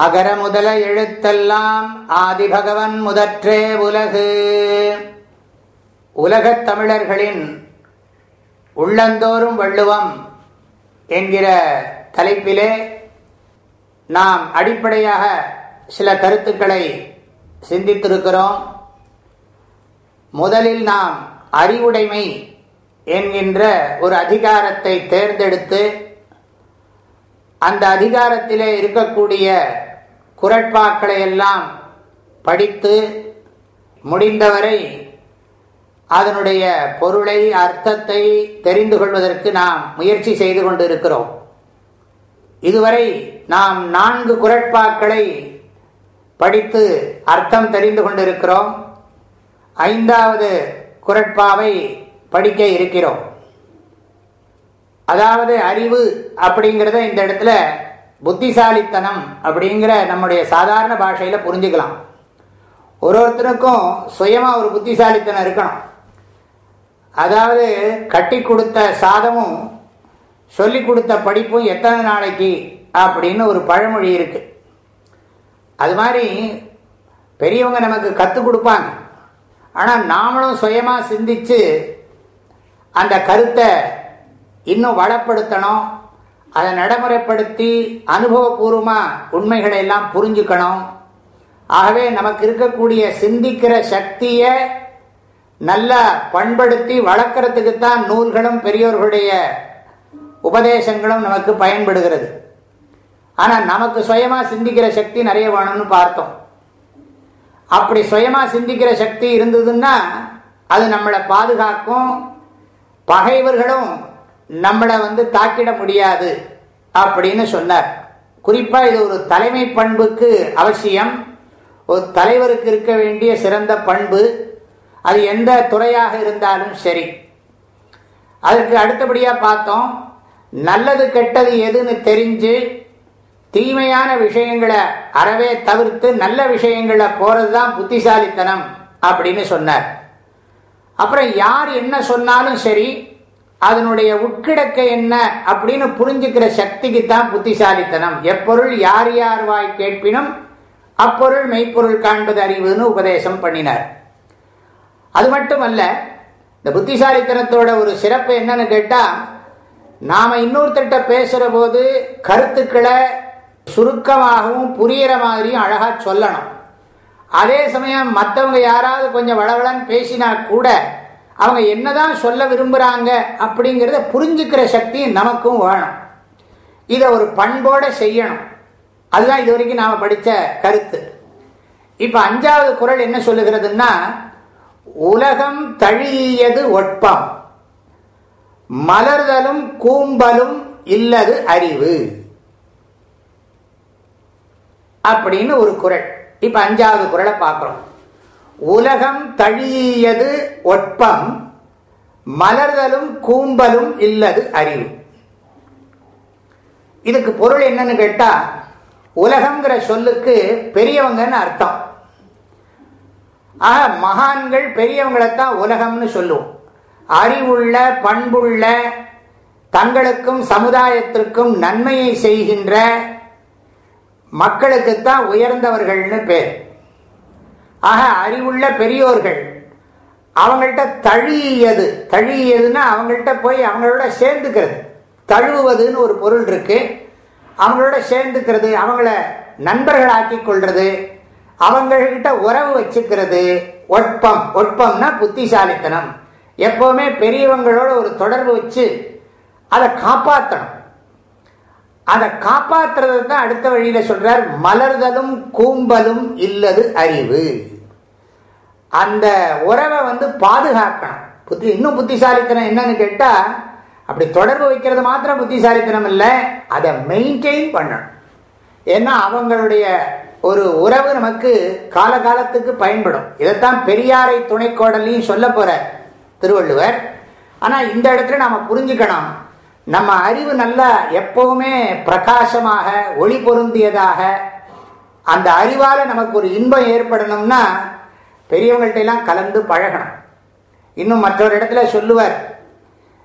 அகர முதல எழுத்தெல்லாம் ஆதிபகவன் முதற்றே உலகு. உலகத் தமிழர்களின் உள்ளந்தோறும் வள்ளுவம் என்கிற தலைப்பிலே நாம் அடிப்படையாக சில கருத்துக்களை சிந்தித்திருக்கிறோம். முதலில் நாம் அறிவுடைமை என்கின்ற ஒரு அதிகாரத்தை தேர்ந்தெடுத்து அந்த அதிகாரத்திலே இருக்கக்கூடிய குரட்பாக்களை எல்லாம் படித்து முடிந்தவரை அதனுடைய பொருளை அர்த்தத்தை தெரிந்து கொள்வதற்கு நாம் முயற்சி செய்து கொண்டு இருக்கிறோம் இதுவரை நாம் நான்கு குரட்பாக்களை படித்து அர்த்தம் தெரிந்து கொண்டிருக்கிறோம். ஐந்தாவது குரட்பாவை படிக்க இருக்கிறோம். அதாவது அறிவு அப்படிங்கிறத இந்த இடத்துல புத்திசாலித்தனம் அப்படிங்கிற நம்முடைய சாதாரண பாஷையில் புரிஞ்சுக்கலாம். ஒரு ஒருத்தருக்கும் சுயமாக ஒரு புத்திசாலித்தனம் இருக்கணும். அதாவது கட்டி கொடுத்த சாதமும் சொல்லி கொடுத்த படிப்பும் எத்தனை நாளைக்கு அப்படின்னு ஒரு பழமொழி இருக்குது அது மாதிரி பெரியவங்க நமக்கு கற்றுக் கொடுப்பாங்க. ஆனால் நாமளும் சுயமாக சிந்திச்சு அந்த கருத்தை இன்னும் வளப்படுத்தணும் அதை நடைமுறைப்படுத்தி அனுபவபூர்வமாக உண்மைகளை எல்லாம் புரிஞ்சுக்கணும். ஆகவே நமக்கு இருக்கக்கூடிய சிந்திக்கிற சக்தியை நல்லா பண்படுத்தி வளர்க்கறதுக்கு தான் நூல்களும் பெரியோர்களுடைய உபதேசங்களும் நமக்கு பயன்படுகிறது. ஆனால் நமக்கு சுயமாக சிந்திக்கிற சக்தி நிறைய வேணும்னு பார்த்தோம். அப்படி சுயமாக சிந்திக்கிற சக்தி இருந்ததுன்னா அது நம்மளை பாதுகாக்கும் பகைவர்களும் நம்மளை வந்து தாக்கிட முடியாது அப்படின்னு சொன்னார். குறிப்பாக இது ஒரு தலைமை பண்புக்கு அவசியம். ஒரு தலைவருக்கு இருக்க வேண்டிய சிறந்த பண்பு அது எந்த துறையாக இருந்தாலும் சரி. அதற்கு அடுத்தபடியாக பார்த்தோம் நல்லது கெட்டது எதுன்னு தெரிஞ்சு தீமையான விஷயங்களை அறவே தவிர்த்து நல்ல விஷயங்களை போகிறது தான் புத்திசாலித்தனம் அப்படின்னு சொன்னார். அப்புறம் யார் என்ன சொன்னாலும் சரி அதனுடைய உட்கிடக்க என்ன அப்படின்னு புரிஞ்சுக்கிற சக்திக்கு தான் புத்திசாலித்தனம். எப்பொருள் யார் யார் வாய் கேட்பினும் அப்பொருள் மெய்ப்பொருள் காண்பது அறிவுன்னு உபதேசம் பண்ணினார். அது மட்டுமல்ல இந்த புத்திசாலித்தனத்தோட ஒரு சிறப்பு என்னன்னு கேட்டா நாம இன்னொருத்தர்கிட்ட பேசுற போது கருத்துக்களை சுருக்கமாகவும் புரியிற மாதிரியும் அழகா சொல்லணும். அதே சமயம் மற்றவங்க யாராவது கொஞ்சம் வளவளன்னு பேசினா கூட அவங்க என்னதான் சொல்ல விரும்புகிறாங்க அப்படிங்கிறத புரிஞ்சுக்கிற சக்தி நமக்கும் வேணும் இதை ஒரு பண்போடு செய்யணும். அதுதான் இது வரைக்கும் நாம் படித்த கருத்து. இப்போ அஞ்சாவது குரல் என்ன சொல்லுகிறதுன்னா உலகம் தழியது ஒட்பம். மலர்தலும் கூம்பலும் இல்லது அறிவு. அப்படின்னு ஒரு குரல். இப்போ அஞ்சாவது குரலை பார்க்குறோம். உலகம் தழியது ஒட்பம் மலர்தலும் கூம்பலும் இல்லது அறிவு. இதுக்கு பொருள் என்னன்னு கேட்டா உலகம்ங்கிற சொல்லுக்கு பெரியவங்கன்னு அர்த்தம். ஆக மகான்கள் பெரியவங்களைத்தான் உலகம்னு சொல்லுவோம். அறிவுள்ள பண்புள்ள தங்களுக்கும் சமுதாயத்திற்கும் நன்மையை செய்கின்ற மக்களுக்குத்தான் உயர்ந்தவர்கள்னு பேர். ஆக அறிவுள்ள பெரியோர்கள் அவங்கள்ட்ட தழியது தழியதுன்னா அவங்கள்ட்ட போய் அவங்களோட சேர்ந்துக்கிறது. தழுவுவதுன்னு ஒரு பொருள் இருக்கு. அவங்களோட சேர்ந்துக்கிறது அவங்கள நண்பர்களாக்கி கொள்றது அவங்கள்கிட்ட உறவு வச்சுக்கிறது ஒட்பம். ஒட்பம்னா புத்திசாலித்தனம். எப்பவுமே பெரியவங்களோட ஒரு தொடர்பு வச்சு அதை காப்பாற்றணும் அதை காப்பாற்றுறது தான் அடுத்த வழியில் சொல்றார் மலர்தலும் கூம்பலும் இல்லது அறிவு. அந்த உறவை வந்து பாதுகாக்கணும். புத்தி இன்னும் புத்திசாலித்தனம் என்னன்னு கேட்டால் அப்படி தொடர்பு வைக்கிறது மாத்திரம் புத்திசாலித்தனம் இல்லை அதை மெயின்டைன் பண்ணணும். ஏன்னா அவங்களுடைய ஒரு உறவு நமக்கு காலகாலத்துக்கு பயன்படும். இதைத்தான் பெரியாரை துணைக்கோடலையும் சொல்ல போகிற திருவள்ளுவர். ஆனால் இந்த இடத்துல நாம் புரிஞ்சுக்கணும். நம்ம அறிவு நல்லா எப்பவுமே பிரகாசமாக ஒளி பொருந்தியதாக அந்த அறிவால் நமக்கு ஒரு இன்பம் ஏற்படணும்னா பெரியவங்கள்ட்ட எல்லாம் கலந்து பழகணும். இன்னும் மற்றொரு இடத்துல சொல்லுவார்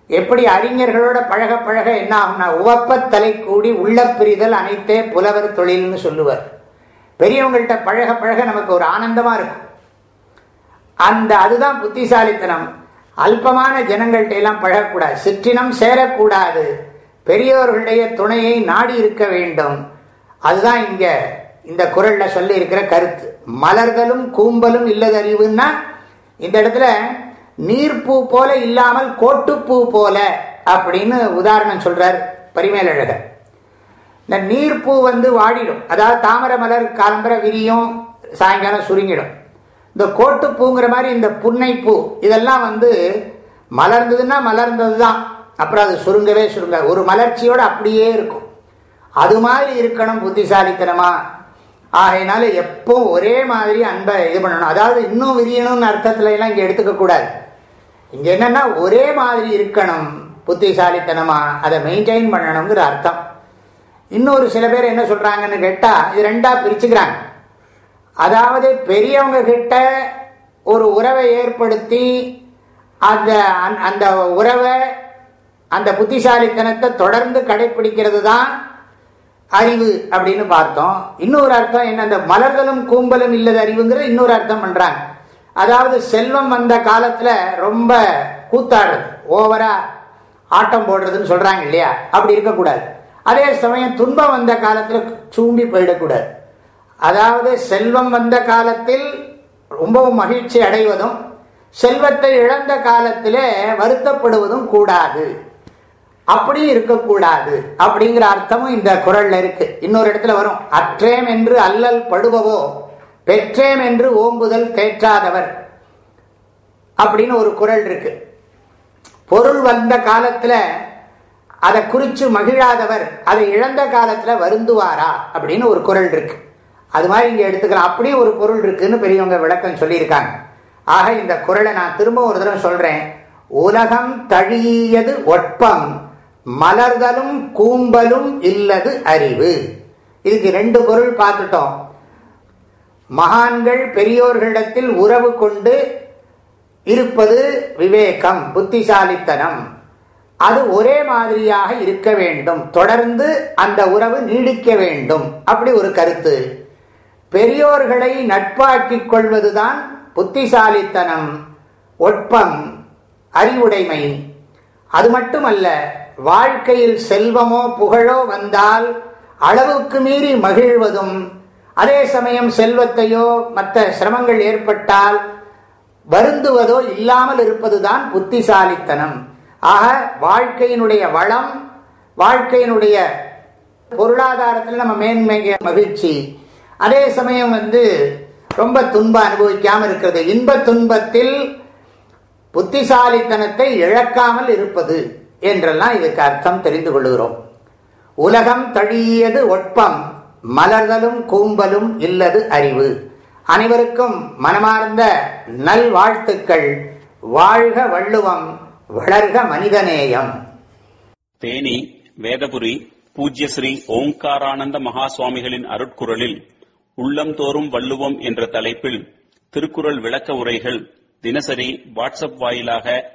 எப்படி அறிஞர்களோட பழக பழக என்ன ஆகும்னா உவப்ப தலை கூடி உள்ள பிரிதல் அனைத்தே புலவர் தொழில்னு சொல்லுவார். பெரியவங்கள்ட்ட பழக பழக நமக்கு ஒரு ஆனந்தமா இருக்கும். அந்த அதுதான் புத்திசாலித்தனம். அல்பமான ஜனங்கள்ட்ட எல்லாம் பழகக்கூடாது. சிற்றினம் சேரக்கூடாது. பெரியவர்களுடைய துணையை நாடி இருக்க வேண்டும். அதுதான் இங்கே இந்த குரல்ல சொல்லி இருக்கிற கருத்து. மலர்களும் கூம்பலும் இல்லதறிவுன்னா இந்த இடத்துல நீர்ப்பூ போல இல்லாமல் கோட்டுப்பூ போல அப்படின்னு உதாரணம் சொல்றார் பரிமேலழகர். இந்த நீர்ப்பூ வந்து வாடிடும். அதாவது தாமரை மலர் காலம்பர விரியும் சாயங்காலம் சுருங்கிடும். இந்த கோட்டுப்பூங்கிற மாதிரி இந்த புன்னைப்பூ இதெல்லாம் வந்து மலர்ந்ததுன்னா மலர்ந்தது தான் அப்புறம் அது சுருங்கவே சுருங்க ஒரு மலர்ச்சியோடு அப்படியே இருக்கும். அது மாதிரி இருக்கணும் புத்திசாலித்தனமா. ஆகையினால எப்போ ஒரே மாதிரி அன்பை இது பண்ணணும். அதாவது இன்னும் விரியணும்னு அர்த்தத்துல எல்லாம் இங்க எடுத்துக்க கூடாது. இங்க என்னன்னா ஒரே மாதிரி இருக்கணும் புத்திசாலித்தனமா அதை மெயின்டைன் பண்ணணுங்கிற அர்த்தம். இன்னொரு சில பேர் என்ன சொல்றாங்கன்னு கேட்டா இது ரெண்டா பிரிச்சுக்கிறாங்க. அதாவது பெரியவங்க கிட்ட ஒரு உறவை ஏற்படுத்தி அந்த அந்த உறவை அந்த புத்திசாலித்தனத்தை தொடர்ந்து கடைபிடிக்கிறது தான் அறிவு அப்படின்னு பார்த்தோம். இன்னொரு அர்த்தம் என்ன? அந்த மலர்களும் கூம்பலும் இல்லது அறிவுங்கிறது இன்னொரு அர்த்தம் பண்றாங்க. அதாவது செல்வம் வந்த காலத்துல ரொம்ப கூத்தாடுறது. ஓவரா ஆட்டம் போடுறதுன்னு சொல்றாங்க இல்லையா? அப்படி இருக்கக்கூடாது. அதே சமயம் துன்பம் வந்த காலத்துல சூண்டி போயிடக்கூடாது. அதாவது செல்வம் வந்த காலத்தில் ரொம்பவும் மகிழ்ச்சி அடைவதும் செல்வத்தை இழந்த காலத்திலே வருத்தப்படுவதும் கூடாது. அப்படி இருக்கக்கூடாது. அப்படிங்கிற அர்த்தமும் இந்த குரல்ல இருக்கு. இன்னொரு இடத்துல வரும். அற்றேம் என்று அல்லல் படுபவோ பெற்றேம் என்று ஓம்புதல் தேற்றாதவர். அப்படின்னு ஒரு குரல் இருக்கு. பொருள் வந்த காலத்துல அதை குறிச்சு மகிழாதவர் அதை இழந்த காலத்துல வருந்துவாரா அப்படின்னு ஒரு குரல் இருக்கு. அது மாதிரி இங்க எடுத்துக்கலாம். அப்படியே ஒரு பொருள் இருக்குன்னு பெரியவங்க விளக்கம் சொல்லியிருக்காங்க. ஆக இந்த குரலை நான் திரும்ப ஒரு தடவை சொல்றேன். உலகம் தழியது ஒட்பம். மலர்தலும் கூம்பலும் இல்லது அறிவு. இதுக்கு ரெண்டு பொருள் பார்த்துட்டோம். மகான்கள் பெரியோர்களிடத்தில் உறவு கொண்டு இருப்பது விவேகம் புத்திசாலித்தனம். அது ஒரே மாதிரியாக இருக்க வேண்டும். தொடர்ந்து அந்த உறவு நீடிக்க வேண்டும். அப்படி ஒரு கருத்து. பெரியோர்களை நட்பாக்கிக் கொள்வதுதான் புத்திசாலித்தனம் ஒட்பம் அறிவுடைமை. அது மட்டுமல்ல வாழ்க்கையில் செல்வமோ புகழோ வந்தால் அளவுக்கு மீறி மகிழ்வதும் அதே சமயம் செல்வத்தையோ மற்ற சிரமங்கள் ஏற்பட்டால் வருந்துவதோ இல்லாமல் இருப்பதுதான் புத்திசாலித்தனம். ஆக வாழ்க்கையினுடைய வளம் வாழ்க்கையினுடைய பொருளாதாரத்தில் நம்ம மேன்மைய மகிழ்ச்சி. அதே சமயம் வந்து ரொம்ப துன்பம் அனுபவிக்காமல் இருக்கிறது. இன்ப துன்பத்தில் புத்திசாலித்தனத்தை இழக்காமல் இருப்பது. என்றெல்லாம் இதுக்கு அர்த்தம் தெரிந்து கொள்கிறோம் உலகம் தழியது ஒட்பம் மலர்களும் கூம்பலும் இல்லது அறிவு. அனைவருக்கும் மனமார்ந்த நல் வாழ்த்துக்கள் வாழ்க வள்ளுவம் வளர்க மனிதநேயம். தேனி வேதபுரி பூஜ்ய ஸ்ரீ ஓங்காரானந்த மகா சுவாமிகளின் அருட்குரலில் உள்ளம்தோறும் வள்ளுவம் என்ற தலைப்பில் திருக்குறள் விளக்க உரைகள் தினசரி வாட்ஸ்அப் வாயிலாக